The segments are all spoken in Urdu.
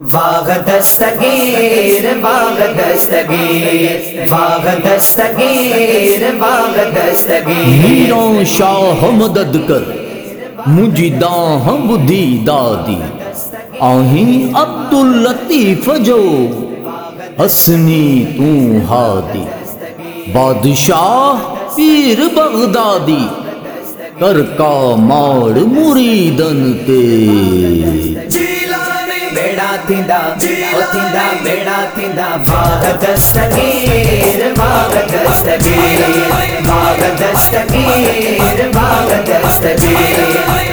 باغ دستگیر باغ دستگیر باغ دستگیر باغ دستگیر. میرا شاہ مدد کر، مجھے داں بدھی دادی۔ آہیں عبد اللطیف جو، حسنی تو ہادی۔ بادشاہ پیر بغدادی کر کا ماڑ مریدن تے۔ بیڑا تیندا او تیندا بیڑا تیندا باغ دستگیر باغ دستگیر باغ دستگیر باغ دستگیر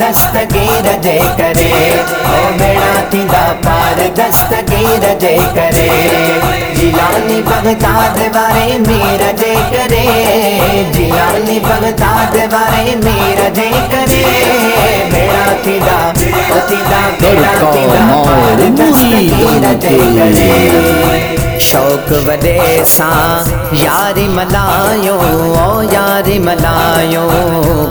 دستگیر جے کرے او بیڑا تیندا پار دستگیر جے کرے جیلانی بغداد بارے میرا جے کرے جیلانی بغداد بارے میرا جے کرے بیڑا تیندا او تیندا بیڑا تیندا پار دستگیر جے کرے شوق وڈے ساں یاری ملایو او یاری ملایو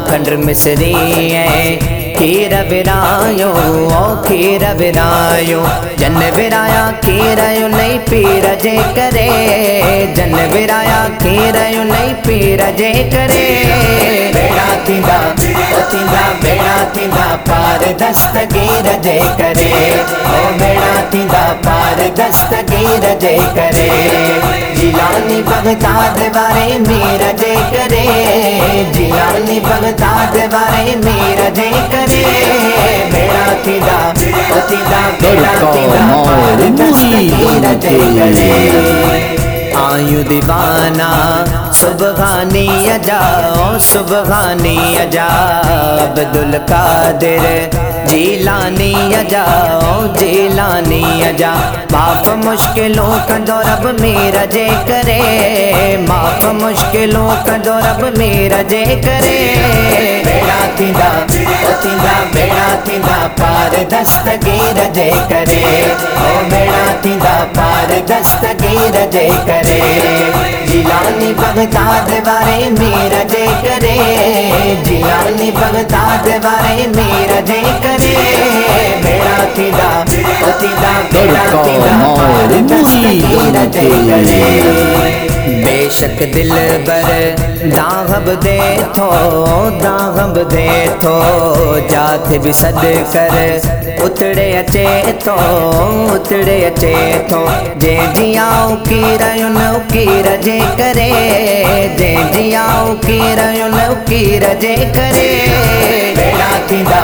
کنڈر مصری ہے کیر برایو او کیر برایو جن برایا کیرایو نہیں پیر جے کرے جن برایا کیرایو نہیں پیر جے کرے بیڑا تیندا او تیندا بیڑا تیندا پار دستگیر جے کرے او بیڑا تیندا پار دستگیر جے کرے جیلانی بغداد بارے میرا جے کرے جیلانی بغداد بارے میرا جے کرے او تیندا بیڑا تیندا پار دستگیر جے کرے آیو دیوانا سبحانی اجاؤ سبحانی اجا عبد القادر جیلانی اجاؤ جیلانی اجا۔ معاف مشکلوں کا دو رب میرا جے کرے۔ معاف مشکلوں کا دو رب میرا جے کرے۔ بیڑا تیندا او تیندا بیڑا تیندا پار دستگیر جے کرے۔ او بیڑا تیندا پار دستگیر جے کرے۔ جیلانی بغداد بارے میرا جے کرے۔ جیلانی بغداد بارے میرا جے کرے بیڑا تیندا او تیندا بیڑا تیندا پار دستگیر جے کرے بے شک دل بر، داغب دے تھو داغب دے تھو جات بھی صد کر، اتڑے اچے تو اتڑے اچے تو جے جیاؤ کی رایون کی رجے کرے، جے جیاؤ کی رایون کی رجے کرے۔ بیڑا تیندا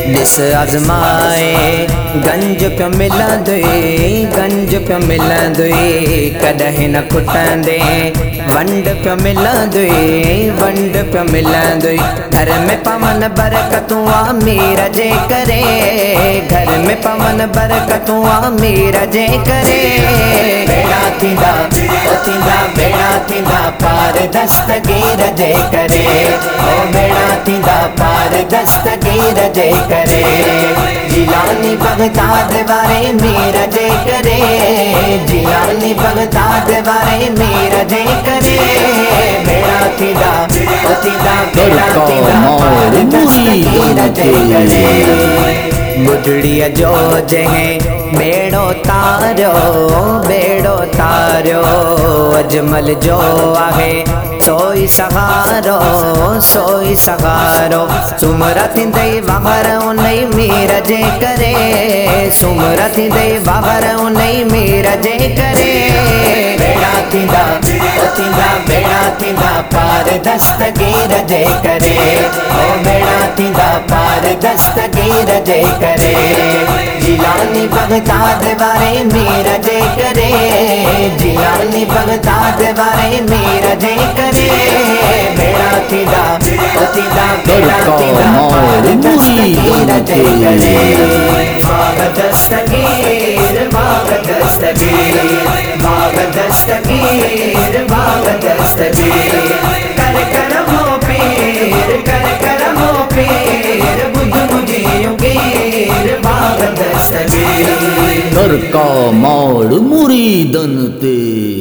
دستگیر آزمائے، گنج پہ ملا دوئی گنج پہ ملا دوئی کدہ نہ کھٹن دے، ونڈ پہ ملا دوئی ونڈ پہ ملا دوئی گھر میں پمن برکتوں میرا جے کرے، گھر میں پمن برکتوں میرا جے کرے۔ بیڑا تیندا او تیندا بیڑا تیندا پار دستگیر جے کرے۔ پار دستگیر جے کرے جیلانی بغداد بارے میرا جے کرے جیلانی بغداد بارے میرا جے کرے بیڑا تیندا او تیندا بیڑا تیندا پار دستگیر جے کرے بڈڑیا جو جہیں بیڑو تارو بیڑو تارو اجمل جو آہے سوئی سہارو سوئی سہارو سمرا تھندئی باہر انہی میرا جے کرے سمرا تھندئی باہر انہی میرا جے کرے بیڑا تیندا او پار دستگیر جے کرے او بیڑا تیندا پار دستگیر جے کرے جیلانی بغداد بارے میرا جے کرے جیلانی بغداد بارے میرا جے کرے بیڑا تیندا او تیندا بیڑا تے باغ دستگیر باغ دستگیر باغ دستگیر باغ دستگیر کر کرمو پیر کر پیر مجھے باغ دستگیر کا ماڑ مریدن تے